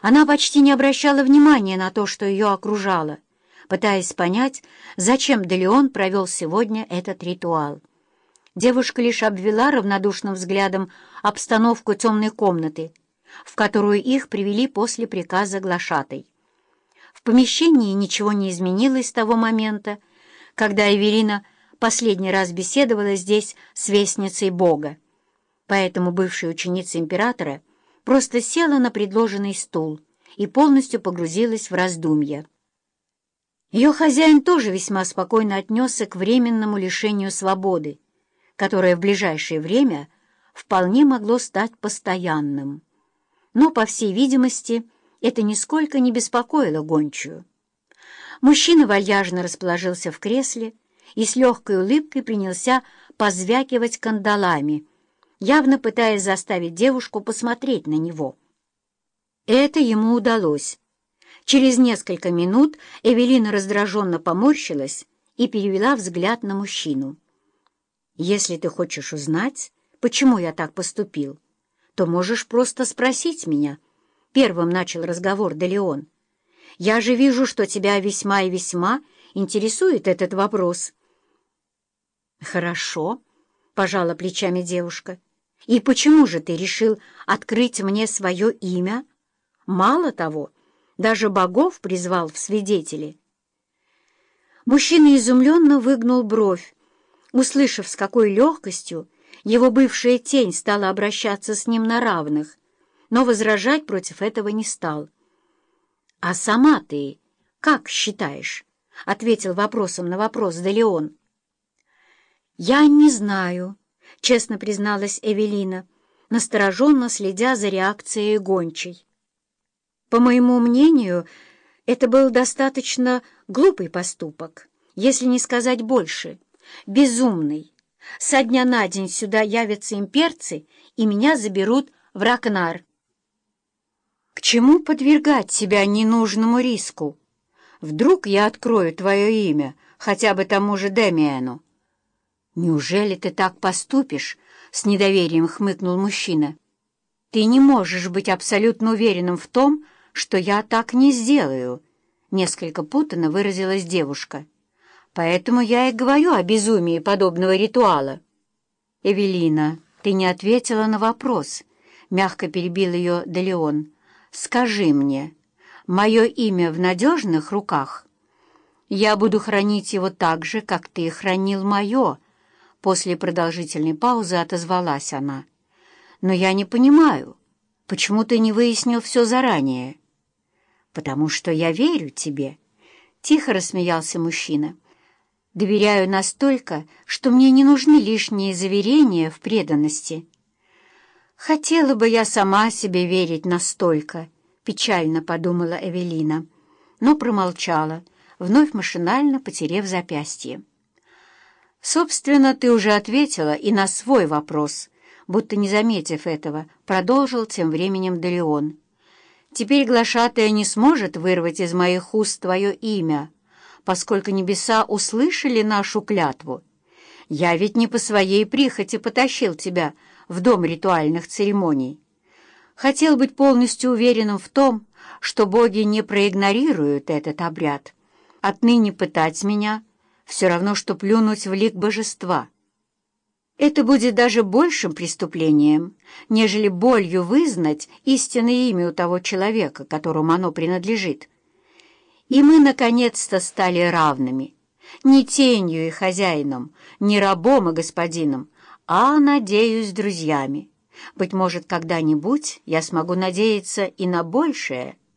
Она почти не обращала внимания на то, что ее окружало, пытаясь понять, зачем Делеон провел сегодня этот ритуал. Девушка лишь обвела равнодушным взглядом обстановку темной комнаты, в которую их привели после приказа глашатой. В помещении ничего не изменилось с того момента, когда Эвелина последний раз беседовала здесь с вестницей Бога. Поэтому бывшая ученица императора просто села на предложенный стул и полностью погрузилась в раздумья. Ее хозяин тоже весьма спокойно отнесся к временному лишению свободы, которое в ближайшее время вполне могло стать постоянным. Но, по всей видимости, это нисколько не беспокоило гончую. Мужчина вальяжно расположился в кресле и с легкой улыбкой принялся позвякивать кандалами, явно пытаясь заставить девушку посмотреть на него. Это ему удалось. Через несколько минут Эвелина раздраженно поморщилась и перевела взгляд на мужчину. «Если ты хочешь узнать, почему я так поступил, то можешь просто спросить меня», — первым начал разговор Делеон. «Я же вижу, что тебя весьма и весьма интересует этот вопрос». «Хорошо», — пожала плечами девушка. «И почему же ты решил открыть мне свое имя? Мало того, даже богов призвал в свидетели». Мужчина изумленно выгнул бровь, услышав, с какой легкостью его бывшая тень стала обращаться с ним на равных, но возражать против этого не стал. «А сама ты как считаешь?» — ответил вопросом на вопрос Делеон. «Я не знаю», — честно призналась Эвелина, настороженно следя за реакцией гончей. «По моему мнению, это был достаточно глупый поступок, если не сказать больше, безумный. Со дня на день сюда явятся имперцы, и меня заберут в Ракнар. К чему подвергать себя ненужному риску? Вдруг я открою твое имя, хотя бы тому же Демиану. «Неужели ты так поступишь?» — с недоверием хмыкнул мужчина. «Ты не можешь быть абсолютно уверенным в том, что я так не сделаю», — несколько путанно выразилась девушка. «Поэтому я и говорю о безумии подобного ритуала». «Эвелина, ты не ответила на вопрос», — мягко перебил ее Делеон. «Скажи мне, мое имя в надежных руках? Я буду хранить его так же, как ты хранил мое», После продолжительной паузы отозвалась она. «Но я не понимаю, почему ты не выяснил все заранее?» «Потому что я верю тебе», — тихо рассмеялся мужчина. «Доверяю настолько, что мне не нужны лишние заверения в преданности». «Хотела бы я сама себе верить настолько», — печально подумала Эвелина, но промолчала, вновь машинально потерев запястье. «Собственно, ты уже ответила и на свой вопрос», будто не заметив этого, продолжил тем временем Делеон. «Теперь глашатая не сможет вырвать из моих уст твое имя, поскольку небеса услышали нашу клятву. Я ведь не по своей прихоти потащил тебя в дом ритуальных церемоний. Хотел быть полностью уверенным в том, что боги не проигнорируют этот обряд. Отныне пытать меня — все равно, что плюнуть в лик божества. Это будет даже большим преступлением, нежели болью вызнать истинное имя у того человека, которому оно принадлежит. И мы, наконец-то, стали равными, не тенью и хозяином, не рабом и господином, а, надеюсь, друзьями. Быть может, когда-нибудь я смогу надеяться и на большее —